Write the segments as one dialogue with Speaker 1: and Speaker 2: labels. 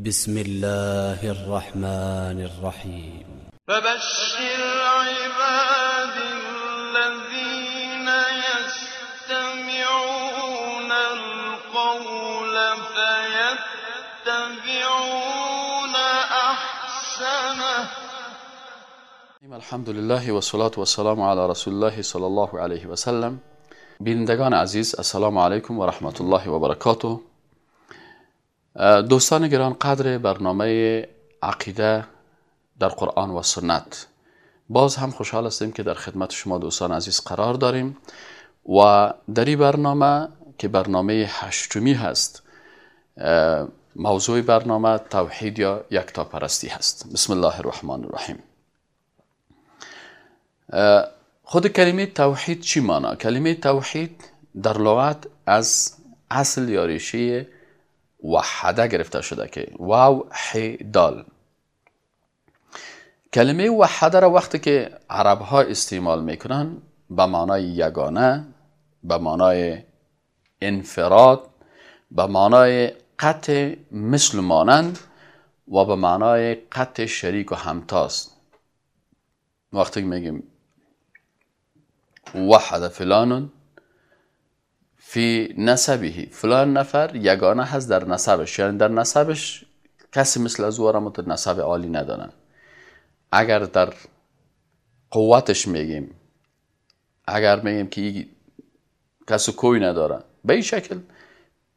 Speaker 1: بسم الله الرحمن الرحيم.
Speaker 2: فبشر عباد الذين يستمعون القول فيتبعون أحسنه.
Speaker 3: الحمد لله و صلات و سلام علی رسول الله صلی الله علیه و سلم بینندگان عزیز السلام علیکم و رحمت الله و برکاته. دوستان گران قدر برنامه عقیده در قرآن و سنت. باز هم خوشحال هستیم که در خدمت شما دوستان عزیز قرار داریم و در این برنامه که برنامه هشتمی هست موضوع برنامه توحید یا یکتاپرستی هست. بسم الله الرحمن الرحیم. خود کلمه توحید چی مانا؟ کلمه توحید در لغت از اصل یا ریشه وحده گرفته شده که واو ح دال. کلمه وحده را وقتی که عرب ها استعمال می‌کنن به معنای یگانه به معنای انفراد به معنای قطع مثل مانند و به معنای قطع شریک و همتاست. وقتی میگیم وحد فلان فی نسبه. فلان نفر یگانه هست در نسبش. یعنی در نسبش کسی مثل از را نسب عالی ندارن. اگر در قوتش میگیم اگر میگیم که کسی کوی نداره به این شکل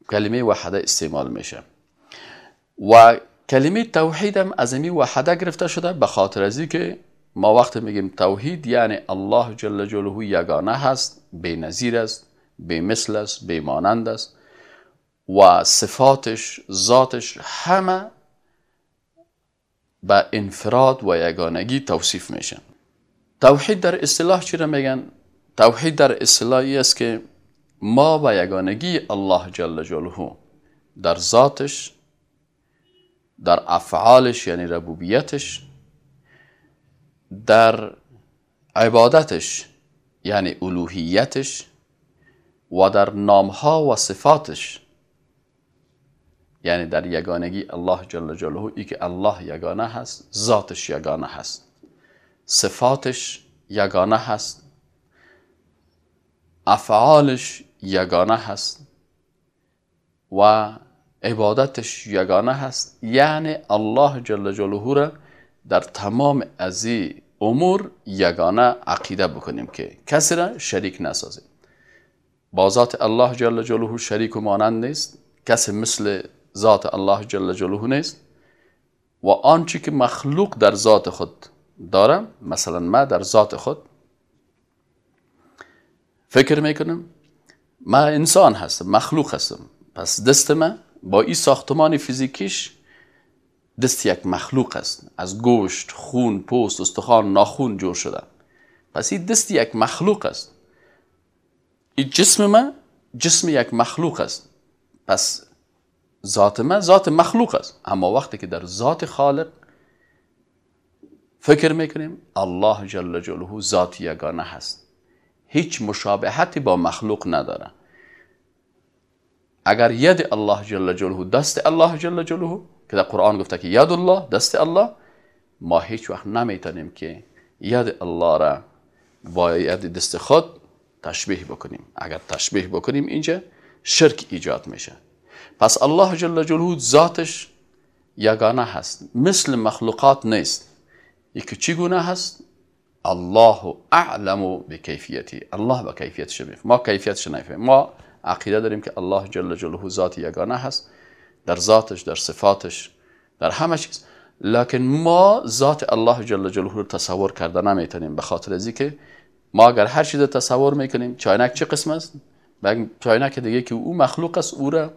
Speaker 3: کلمه وحده استعمال میشه. و کلمه توحید هم از این وحده گرفته شده به خاطر ازی که ما وقت میگیم توحید یعنی الله جل جلاله یگانه هست بی نظیر است. بی مثل است بی مانند است و صفاتش ذاتش همه به انفراد و یگانگی توصیف میشن توحید در اصطلاح چی را میگن؟ توحید در اصطلاحی است که ما به یگانگی الله جل جلاله در ذاتش در افعالش یعنی ربوبیتش در عبادتش یعنی الوهیتش و در نامها و صفاتش. یعنی در یگانگی الله جل جلاله ای که الله یگانه هست ذاتش یگانه هست. صفاتش یگانه هست. افعالش یگانه هست. و عبادتش یگانه هست. یعنی الله جل جلاله را در تمام از امور یگانه عقیده بکنیم که کسی را شریک نسازیم. با ذات الله جل جلاله شریک و مانند نیست. کسی مثل ذات الله جل جلاله نیست. و آنچه که مخلوق در ذات خود دارم مثلا ما در ذات خود فکر می‌کنم ما انسان هستم مخلوق هستم. پس دست من با این ساختمان فیزیکیش دست یک مخلوق است. از گوشت، خون، پوست، استخوان، ناخون جور شده. پس این دست یک مخلوق است. این جسم من جسم یک مخلوق است. پس ذات من ذات مخلوق است. اما وقتی که در ذات خالق فکر می‌کنیم الله جل جلاله ذات یگانه هست. هیچ مشابهتی با مخلوق نداره. اگر ید الله جل جلاله دست الله جل جلاله که در قرآن گفته که ید الله دست الله ما هیچ وقت نمی‌تونیم که ید الله را با ید دست خود تشبیه بکنیم. اگر تشبیه بکنیم اینجا شرک ایجاد میشه. پس الله جل جلاله ذاتش یگانه هست. مثل مخلوقات نیست. یکی چگونه هست؟ الله اعلم به کیفیتی الله به کیفیتش ما کیفیتش نفهم ما عقیده داریم که الله جل جلاله ذات یگانه هست. در ذاتش در صفاتش در همه چیز. لکن ما ذات الله جل جلاله رو تصور کرده نمی‌تونیم به خاطر از که ما اگر هر چیز تصور می‌کنیم چاینک چه قسم است؟ چاینک دیگه که او مخلوق است او را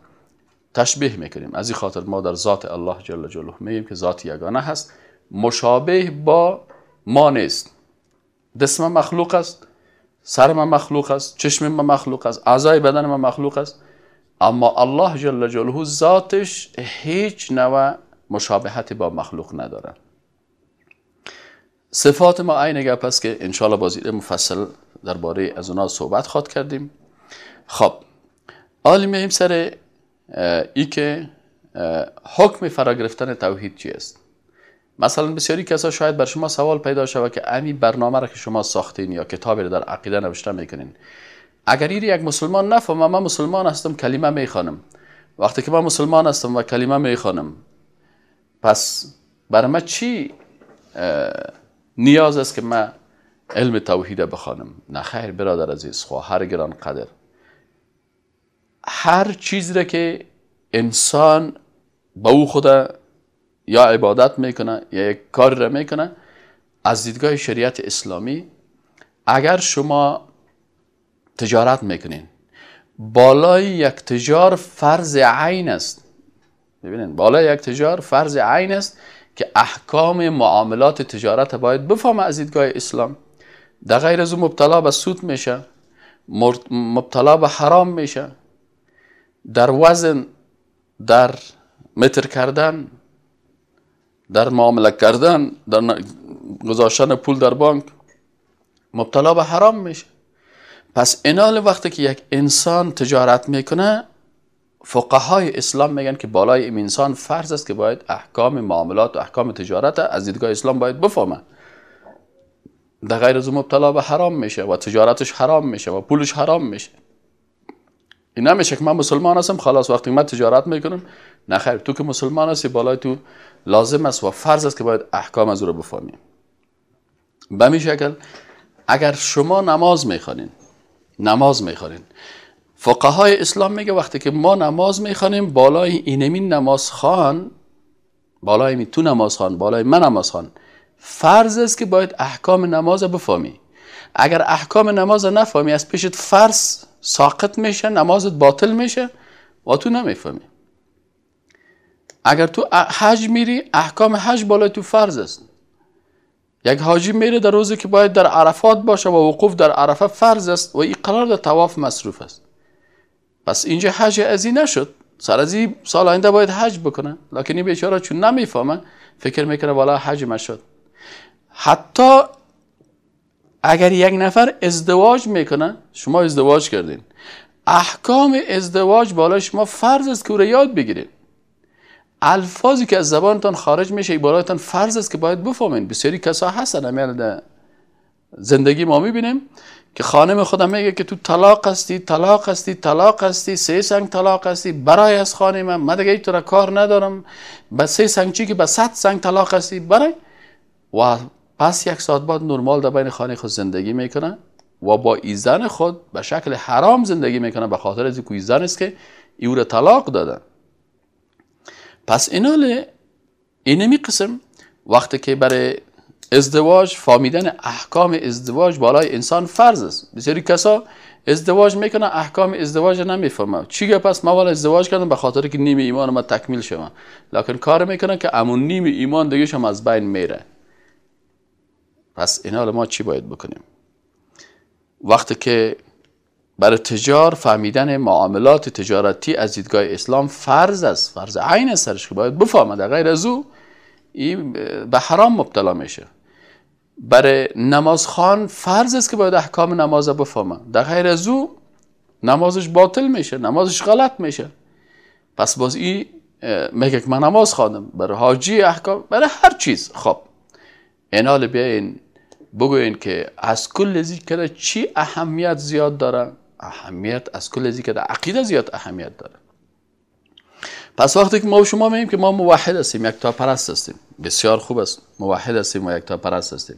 Speaker 3: تشبیه می‌کنیم. از این خاطر ما در ذات الله جل جلاله میگیم که ذات یگانه هست. مشابه با ما نیست. دست مخلوق است سر من مخلوق است چشم من مخلوق است اعضای بدن من مخلوق است. اما الله جل جلاله ذاتش هیچ نوع مشابهتی با مخلوق نداره صفات ما عین گپ است که انشالله بازید مفصل درباره از اونا صحبت خواد کردیم. خب حالی مییم سر ای که حکم فرا گرفتن توحید چی است؟ مثلا بسیاری کسا شاید بر شما سوال پیدا شود که امی برنامه را که شما ساختین یا کتابی را در عقیده نوشته می‌کنین. اگر این یک مسلمان نفهمه من مسلمان هستم کلمه می‌خوانم. وقتی که من مسلمان هستم و کلمه می‌خوانم پس برای من چی نیاز است که من علم توحید بخوانم. نه خیر برادر عزیز خواهر گران قدر. هر چیزی را که انسان به او خود یا عبادت می‌کنه یا یک کاری را می‌کنه از دیدگاه شریعت اسلامی اگر شما تجارت می‌کنین بالای یک تجار فرض عین است. ببینین بالای یک تجار فرض عین است که احکام معاملات تجارت باید بفهمه از دیدگاه اسلام. در غیر از مبتلا به سود میشه مبتلا به حرام میشه. در وزن در متر کردن در معامله کردن در گذاشتن پول در بانک مبتلا به حرام میشه. پس اینال وقتی که یک انسان تجارت می‌کنه فقهای اسلام میگن که بالای این انسان فرض است که باید احکام معاملات و احکام تجارت از دیدگاه اسلام باید بفهمه. در غیر از مبتلا به حرام میشه و تجارتش حرام میشه و پولش حرام میشه. این نمیشه که من مسلمان هستم خلاص وقتی من تجارت می‌کنم نه خیر تو که مسلمان هستی بالای تو لازم است و فرض است که باید احکام از او رو بفهمی به شکل اگر شما نماز می‌خوانین نماز می‌خوانین فقهای اسلام میگه وقتی که ما نماز می‌خوانیم بالای اینمین نماز خان بالای می تو نماز خان بالای من نماز خان. فرض است که باید احکام نماز بفهمی. اگر احکام نماز نفهمی از پیشت فرض ساقط میشه نمازت باطل میشه و تو نمی‌فهمی. اگر تو حج میری احکام حج بالای تو فرض است. یک حاجی میره در روزی که باید در عرفات باشه و وقوف در عرفه فرض است و این قرار در تواف مصروف است. پس اینجا حج از این نشد. سر از این سال آینده باید حج بکنه لکن این بیچاره چون نمی‌فهمه فکر می‌کنه والا حج مشد حتی اگر یک نفر ازدواج می‌کنه شما ازدواج کردین. احکام ازدواج بالای شما فرض است که او را یاد بگیرین. الفاظی که از زبانتان خارج میشه بالایتان فرض است که باید بفهمین. بسیاری کسا هستن در زندگی ما می‌بینیم. که خانم خودم میگه که تو طلاق هستی طلاق هستی طلاق هستی سه سنگ طلاق هستی برای از خانه من من دیگه تو را کار ندارم به سه سنگ چی که به صد سنگ طلاق هستی برای؟ و پس یک ساعت بعد نرمال در بین خانه خود زندگی می‌کنه و با ایزن خود به شکل حرام زندگی می‌کنه به خاطر از اینکه ایزن است که او را طلاق دادن پس اینال اینمی قسم وقتی که برای ازدواج فهمیدن احکام ازدواج بالای انسان فرض است. بسیاری کسا ازدواج می‌کنه احکام ازدواج نمی‌فهمه چی پس ما والا ازدواج کردم به خاطر که نیم ایمان ما تکمیل شوم لکن کار می‌کنه که امون نیم ایمان دیگه هم از بین میره. پس اینا ما چی باید بکنیم؟ وقتی که برای تجار فهمیدن معاملات تجارتی از دیدگاه اسلام فرض است فرض عین سرش که باید بفهمه در غیر از او این به حرام مبتلا میشه. برای نماز خان فرض است که باید احکام نماز بفهمه. در غیر از او نمازش باطل میشه نمازش غلط میشه. پس باز این میگه که من نماز خواندم برای حاجی احکام برای هر چیز. خب. اینال بیاین بگوین که از کل ذکر چی اهمیت زیاد داره؟ اهمیت از کل ذکر عقیده زیاد اهمیت داره. پس وقتی که ما شما میگیم که ما موحد هستیم یک تا پرست هستیم. بسیار خوب است. موحد هستیم و یک تا پرست هستیم.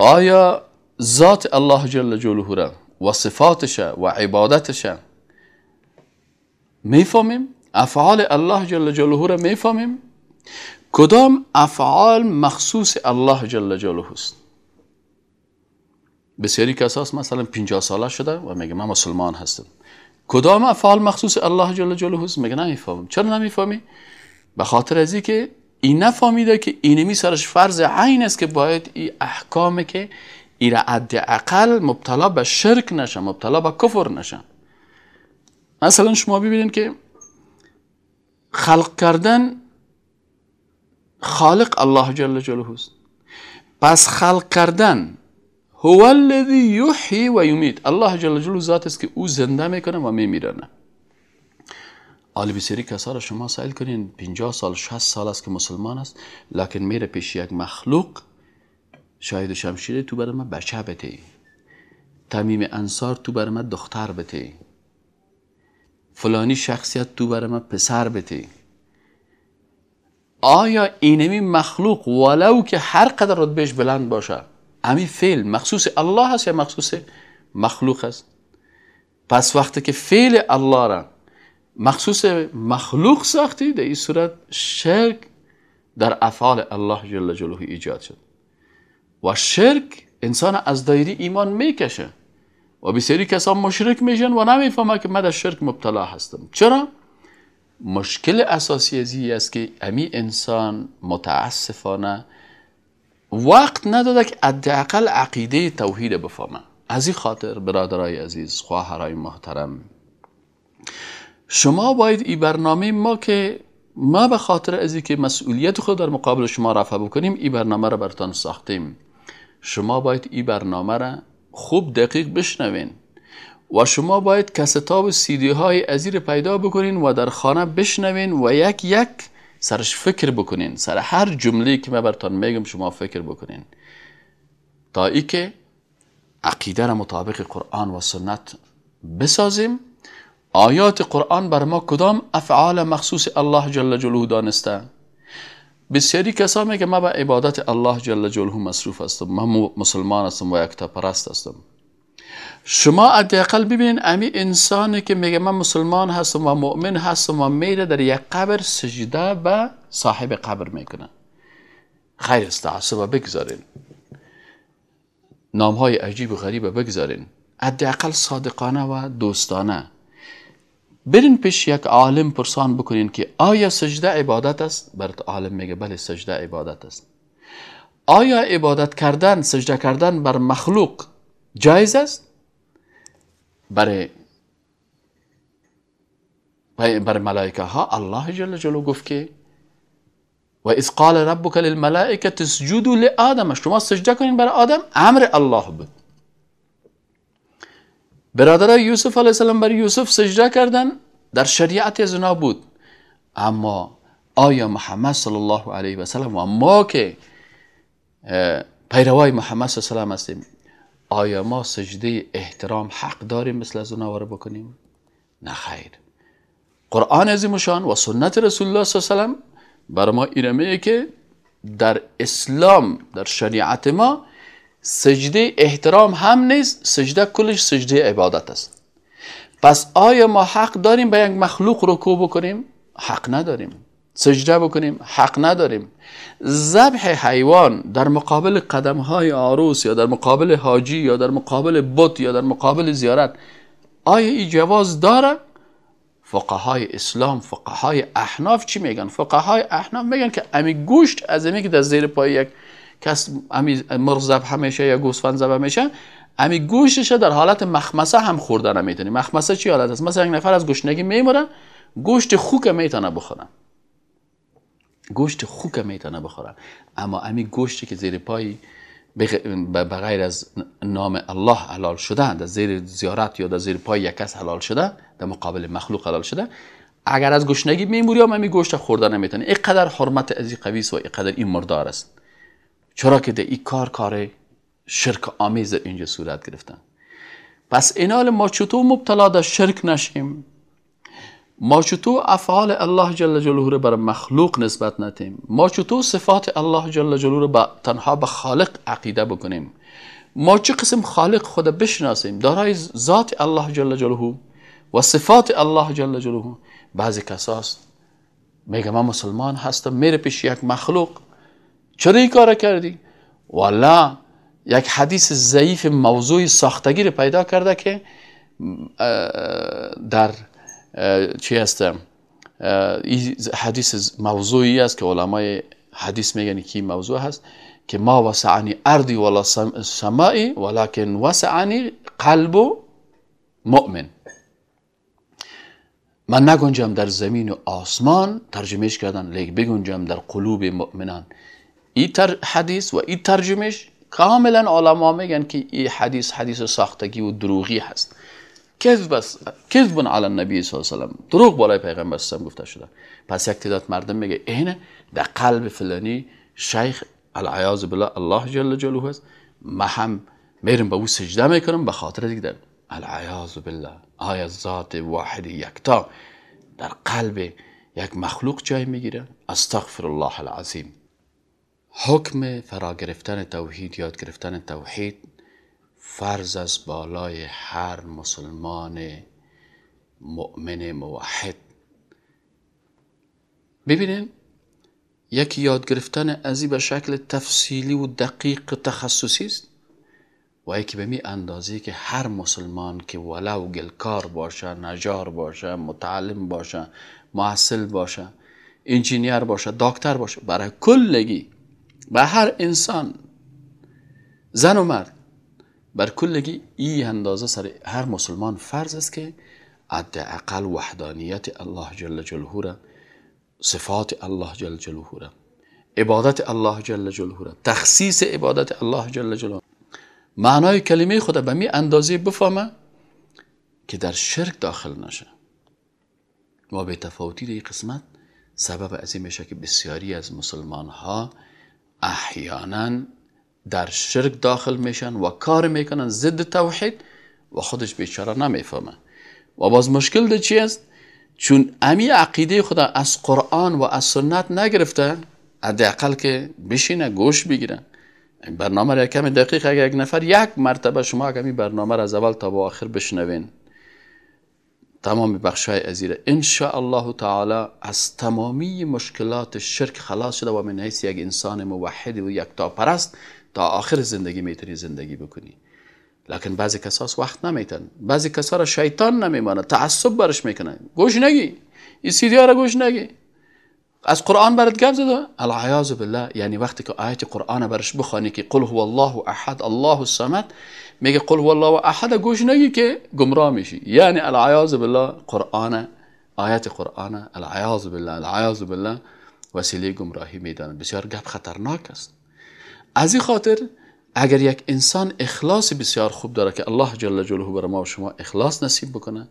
Speaker 3: آیا ذات الله جل جلاله را و صفاتش و عبادتش می‌فهمیم؟ افعال الله جل جلاله را می‌فهمیم؟ کدام افعال مخصوص الله جل جلاله است؟ بسیاری کساس مثلا 50 ساله شده و میگه من مسلمان هستم. کدام افعال مخصوص الله جل جلاله است؟ میگه نمی‌فهمم. چرا نمی‌فهمی؟ به خاطر از که این نفهمیده که اینمی سرش فرض عین است که باید این احکام که این عد اقل مبتلا به شرک نشه مبتلا به کفر نشه. مثلا شما ببینید که خلق کردن خالق الله جل جلاله است. پس خلق کردن هو الذی یحیی و یمیت. الله جل جلاله ذات است که او زنده می‌کنه و میمیرنه. حالی بسیاری کسا را شما سایل کنین. 50 سال 60 سال است که مسلمان است. لکن میره پیش یک مخلوق. شاید شمشیر تو برای من بچه بته تمیم انصار تو برای من دختر بته فلانی شخصیت تو برای من پسر بته آیا اینمی مخلوق ولو که هر قدر رتبهش بلند باشه؟ امی فعل مخصوص الله هست یا مخصوص مخلوق است؟ پس وقتی که فعل الله را مخصوص مخلوق ساختی در این صورت شرک در افعال الله جل جلاله ایجاد شد. و شرک انسان از دایره ایمان می‌کشه و بسیاری کسان مشرک میشن و نمی‌فهمه که من در شرک مبتلا هستم. چرا؟ مشکل اساسی ازی است که امی انسان متاسفانه وقت نداده که حداقل عقیده توحید بفهمه. از این خاطر برادرای عزیز خواهرای محترم شما باید این برنامه ما که ما به خاطر از که مسئولیت خود در مقابل شما رفع بکنیم این برنامه را برتان ساختیم. شما باید این برنامه را خوب دقیق بشنوین و شما باید کستاب سیدی های ازیر پیدا بکنین و در خانه بشنوین و یک یک سرش فکر بکنین. سر هر جمله که من برتان میگم شما فکر بکنین. تا ای که عقیده را مطابق قرآن و سنت بسازیم آیات قرآن بر ما کدام افعال مخصوص الله جل جلاله دانسته؟ بسیاری کسا میگه ما به عبادت الله جل جلاله مصروف هستم من مسلمان هستم و یکتا پرست هستم. شما حداقل ببینین امی انسانی که میگه من مسلمان هستم و مؤمن هستم و میره در یک قبر سجده به صاحب قبر می‌کنه. خیر است و بگذارین. نام های عجیب و غریب بگذارین. حداقل صادقانه و دوستانه. برین پیش یک عالم پرسان بکنین که آیا سجده عبادت است برات عالم میگه بله سجده عبادت است آیا عبادت کردن سجده کردن بر مخلوق جایز است برای بر ملائکه ها الله جل جلاله گفت که و از قال ربک للملائکه تسجدوا لآدم شما سجده کنین برای آدم امر الله بود برادرای یوسف علیه السلام برای یوسف سجده کردن در شریعت از بود. اما آیا محمد صلی الله علیه و سلم و ما که پیروای محمد صلی الله علیه و هستیم آیا ما سجده احترام حق داریم مثل از اونا بکنیم؟ نه خیر. قرآن عظیمشان و سنت رسول الله صلی الله علیه و بر ما ایرمه که در اسلام در شریعت ما سجده احترام هم نیست سجده کلش سجده عبادت است پس آیا ما حق داریم به یک مخلوق رکوع بکنیم حق نداریم سجده بکنیم حق نداریم ذبح حیوان در مقابل قدم های عروس یا در مقابل حاجی یا در مقابل بت یا در مقابل زیارت آیا این جواز داره فقهای اسلام فقهای احناف چی میگن فقهای احناف میگن که امی گوشت از امی که در زیر پای یک کس امی مرغ ذبح میشه یا گوسفند ذبح میشه امی گوشتش در حالت مخمسه هم خوردن نمی‌تونی مخمسه چی حالت است؟ مثلا یک نفر از گشنگی میموره گوشت خوک می‌تونه بخورن. گوشت خوک می‌تونه بخورن. اما امی گوشتی که زیر پای بغیر از نام الله حلال شده در زیر زیارت یا در زیر پای یک کس حلال شده در مقابل مخلوق حلال شده اگر از گشنگی میموری هم امی گوشت خوردن نمی‌تونه. اینقدر حرمت از این قویس و اینقدر این مردار است. چرا که در این کار کار شرک آمیز اینجا صورت گرفتن. پس اینال ما چطور مبتلا در شرک نشیم؟ ما چطور افعال الله جل جلاله رو بر مخلوق نسبت ندیم ما چطور صفات الله جل جلاله رو تنها به خالق عقیده بکنیم؟ ما چه قسم خالق خود بشناسیم؟ دارای ذات الله جل جلاله و صفات الله جل جلاله. بعضی کساست میگه من مسلمان هستم میره پیش یک مخلوق. چرا این کار کردی؟ والا یک حدیث ضعیف موضوع ساختگی رو پیدا کرده که در چی هست این حدیث موضوعی است که علمای حدیث میگن که موضوع هست که ما وسعنی اردی ولا سمائی ولكن وسعنی قلب مؤمن. من نگنجم در زمین و آسمان ترجمهش کردن لیک بگنجم در قلوب مؤمنان. این حدیث و این ترجمهش کاملا علما میگن که این حدیث حدیث ساختگی و دروغی هست. کذب است. کذب علی النبی صلی الله علیه و سلم دروغ بالای پیغمبر صلی گفته شده. پس یک تعداد مردم میگه اینه در قلب فلانی شیخ العیاذ بالله الله جل جلاله است. ما هم میرم به او سجده می‌کنم به خاطر دیگه العیاذ بالله. آیا ذات واحد یکتا در قلب یک مخلوق جای می‌گیره؟ استغفر الله العظیم. حکم فرا گرفتن توحید یاد گرفتن توحید فرض از بالای هر مسلمان مؤمن موحد. ببینیم یکی یاد گرفتن ازی به شکل تفصیلی و دقیق تخصصی است و یکی به می اندازه که هر مسلمان که ولو گلکار باشه نجار باشه متعلم باشه محصل باشه انجینیر باشه دکتر باشه برای کلگی به هر انسان زن و مرد بر کلگی ای اندازه سر هر مسلمان فرض است که اقل وحدانیت الله جل جلاله را صفات الله جل جلاله را عبادت الله جل جلاله را تخصیص عبادت الله جل جلاله معنای کلمه خود به می اندازه بفهمه که در شرک داخل نشه. ما به تفاوتی در قسمت سبب از این میشه که بسیاری از مسلمان ها احیانا در شرک داخل میشن و کار می‌کنن ضد توحید و خودش بیچاره نمی‌فهمه. و باز مشکل ده چی است؟ چون امی عقیده خدا از قرآن و از سنت نگرفته حداقل که بشینه گوش بگیره. برنامه را کمی دقیق اگر یک نفر یک مرتبه شما کمی برنامه را از اول تا با آخر بشنوین. تمام بخشای ازیره. ان الله تعالی از تمامی مشکلات شرک خلاص شده و من حیث یک انسان موحد و یک تا پرست تا آخر زندگی می‌تونی زندگی بکنی. لکن بعضی کساس وقت نمیتن. بعضی کسا را شیطان نمیمانه تعصب برش می‌کنه. گوش نگی. این سیدی را گوش نگی. از قرآن برات گپ زده؟ العیاذ بالله. یعنی وقتی که آیت قرآن برش بخوانی که قل هو الله احد الله الصمد میگه قل هو الله احد گوش نگی که گمراه میشی. یعنی العیاذ بالله قرآن آیت قرآن العیاذ بالله العیاذ بالله وسیله گمراهی میدانه. بسیار گپ خطرناک است. از این خاطر اگر یک انسان اخلاص بسیار خوب داره که الله جل جلاله بر ما و شما اخلاص نصیب بکنه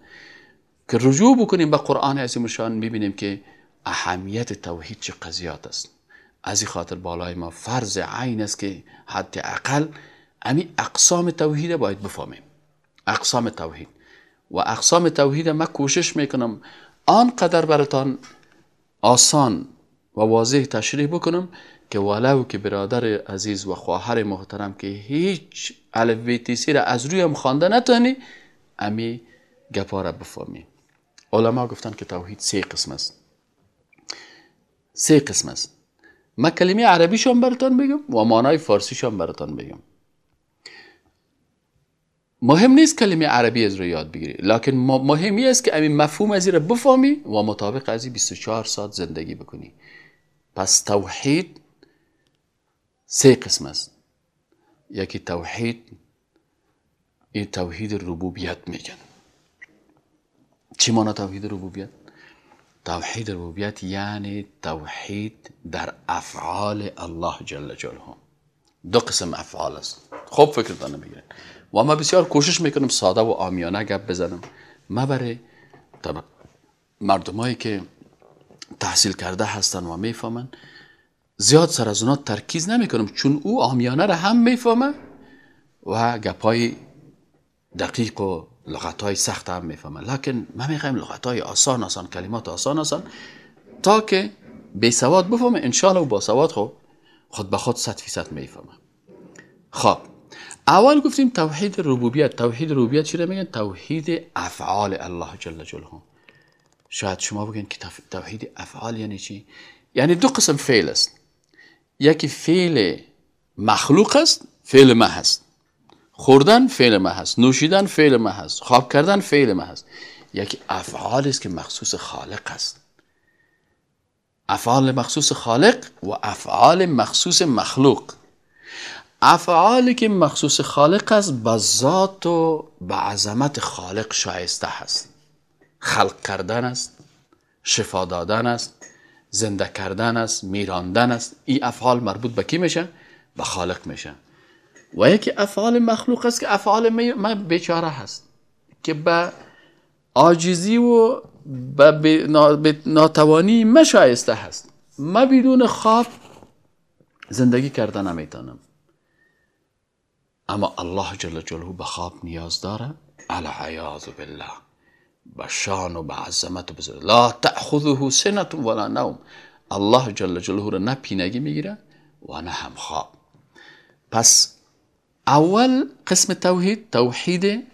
Speaker 3: که رجوع بکنیم به قرآن عظیم شان می‌بینیم که اهمیت توحید چه قضیات است؟ از این خاطر بالای ما فرض عین است که حتی اقل امی اقسام توحید باید بفهمیم. اقسام توحید. و اقسام توحید ما کوشش می‌کنم آنقدر براتان آسان و واضح تشریح بکنم که ولو که برادر عزیز و خواهر محترم که هیچ الف را از روی هم خوانده نتونی امی گپا را بفهمی. علما گفتن که توحید سه قسم است. سه قسم است. من کلمه عربیشان براتان بگم و مانای فارسیشان براتان بگم. مهم نیست کلمه عربی از رو یاد بگیری لکن مهمی است که امین مفهوم از را بفهمی و مطابق از 24 ساعت زندگی بکنی. پس توحید سه قسم است. یکی توحید این توحید ربوبیت میگن. چی مانا توحید ربوبیت؟ توحید ربوبیت یعنی توحید در افعال الله جل جلاله. دو قسم افعال است. خوب فکر دانه بگیرین و ما بسیار کوشش می‌کنم ساده و آمیانه گپ بزنم ما برای مردمایی که تحصیل کرده هستن و می‌فهمن زیاد سر از اونا ترکیز نمی‌کنم چون او آمیانه را هم می‌فهمه و گپای دقیق و لغت های سخت هم می‌فهمه لکن ما می‌خوایم لغت های آسان آسان کلمات آسان آسان تا که بی سواد بفهمه. انشالله و با سواد خب خود به خود صد فیصد می‌فهمه خب اول گفتیم توحید ربوبیت. توحید ربوبیت چی میگن؟ توحید افعال الله جل جلاله. شاید شما بگین که توحید افعال یعنی چی؟ یعنی دو قسم فعل است. یکی فعل مخلوق است فعل ما هست. خوردن فعل هست نوشیدن فعل هست خواب کردن فعل هست. یکی افعال است که مخصوص خالق است. افعال مخصوص خالق و افعال مخصوص مخلوق. افعالی که مخصوص خالق است به ذات و به عظمت خالق شایسته هست. خلق کردن است شفا دادن است زنده کردن است میراندن است. این افعال مربوط به کی میشه؟ به خالق میشه. و یکی افعال مخلوق است که افعال ما بیچاره هست. که به عاجزی و به ناتوانی مشایسته هست. ما بدون خواب زندگی کردن نمی‌تونم. اما الله جل جلاله به خواب نیاز داره. عیاذ بالله. به شان و به عظمت و بزرگ لا تأخذه سنة ولا نوم. الله جل جلاله رو نه پینگی می‌گیره و نه هم خواب. پس اول قسم توحید توحید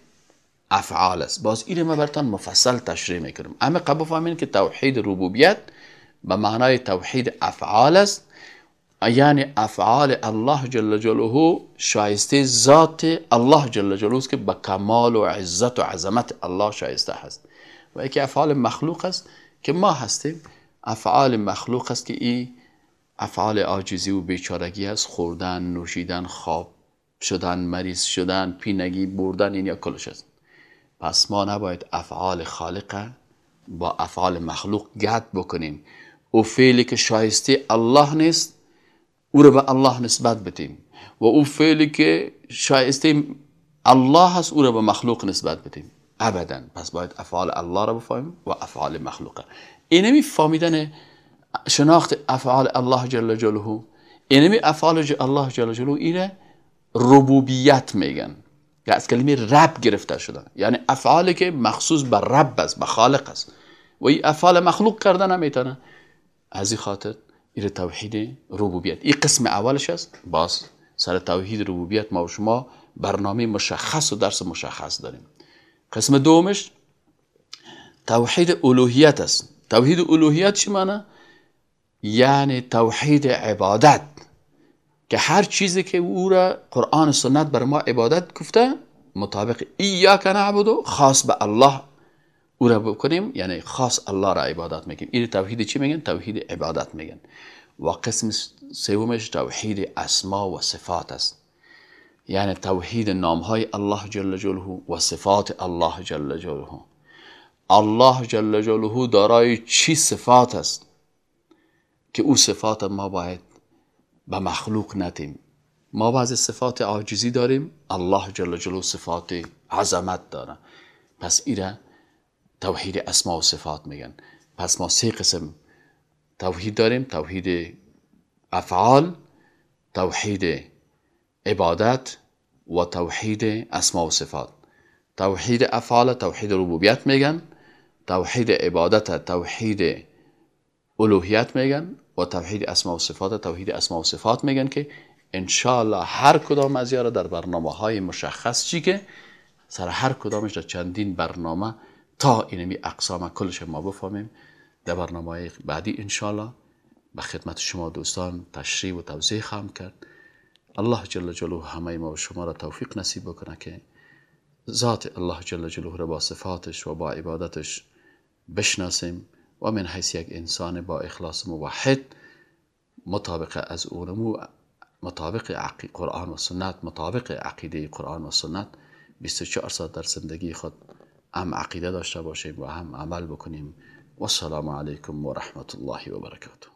Speaker 3: افعال است. باز این ما براتون مفصل تشریح می‌کنم. اما قبل فهمین که توحید ربوبیت به معنای توحید افعال است. یعنی افعال الله جل جلاله شایسته ذات الله جل جلاله است که به کمال و عزت و عظمت الله شایسته هست. و یکی افعال مخلوق است که ما هستیم. افعال مخلوق است که این افعال عاجزی و بیچارگی است. خوردن نوشیدن خواب شدن مریض شدن پینگی بردن این یا کلش است. پس ما نباید افعال خالقه با افعال مخلوق گد بکنیم. او فعلی که شایسته الله نیست او رو به الله نسبت بدیم. و او فعلی که شایسته الله هست او رو به مخلوق نسبت بدیم. ابدا. پس باید افعال الله رو بفهمیم و افعال مخلوقه اینمی فهمیدن شناخت افعال الله جل جلاله. اینمی افعال الله جل جلاله اینه ربوبیت میگن. که از کلمه رب گرفته شده. یعنی افعالی که مخصوص به رب است به خالق است. و این افعال مخلوق کردن نمی‌تونه. از این خاطر این توحید ربوبیت. این قسم اولش است. باز سر توحید ربوبیت ما و شما برنامه مشخص و درس مشخص داریم. قسم دومش توحید الوهیت است. توحید الوهیت چی معنی؟ یعنی توحید عبادت. که هر چیزی که او را قرآن و سنت بر ما عبادت گفته مطابق ایاک نعبدو خاص به الله او را بکنیم یعنی خاص الله را عبادت می‌کنیم. این توحید چی میگن؟ توحید عبادت میگن. و قسم سومش توحید اسما و صفات است. یعنی توحید نام های الله جل جلاله و صفات الله جل جلاله. الله جل جلاله دارای چی صفات است؟ که او صفات ما باید به مخلوق ندیم. ما بعض صفات عاجزی داریم. الله جل جلاله صفات عظمت داره. پس ایره توحید اسما و صفات میگن. پس ما سه قسم توحید داریم. توحید افعال توحید عبادت و توحید اسما و صفات. توحید افعال توحید ربوبیت میگن. توحید عبادت توحید الوهیت میگن. و توحید اسما و صفات توحید اسما و صفات میگن که انشاءالله هر کدام از یارا در برنامه های مشخص چی که؟ سر هر کدامش در چندین برنامه تا اینمی اقسام کلش ما بفهمیم. در برنامه بعدی انشاءالله به خدمت شما دوستان تشریح و توضیح خواهم کرد. الله جل جلاله همه ما و شما را توفیق نصیب بکنه که ذات الله جل جلاله را با صفاتش و با عبادتش بشناسیم. و من حیث یک انسان با اخلاص موحد مطابق از اونمو مطابق قرآن و سنت مطابق عقیده قرآن و سنت 24 ساعت در زندگی خود هم عقیده داشته باشیم و هم عمل بکنیم. و السلام علیکم و رحمت الله و برکاته.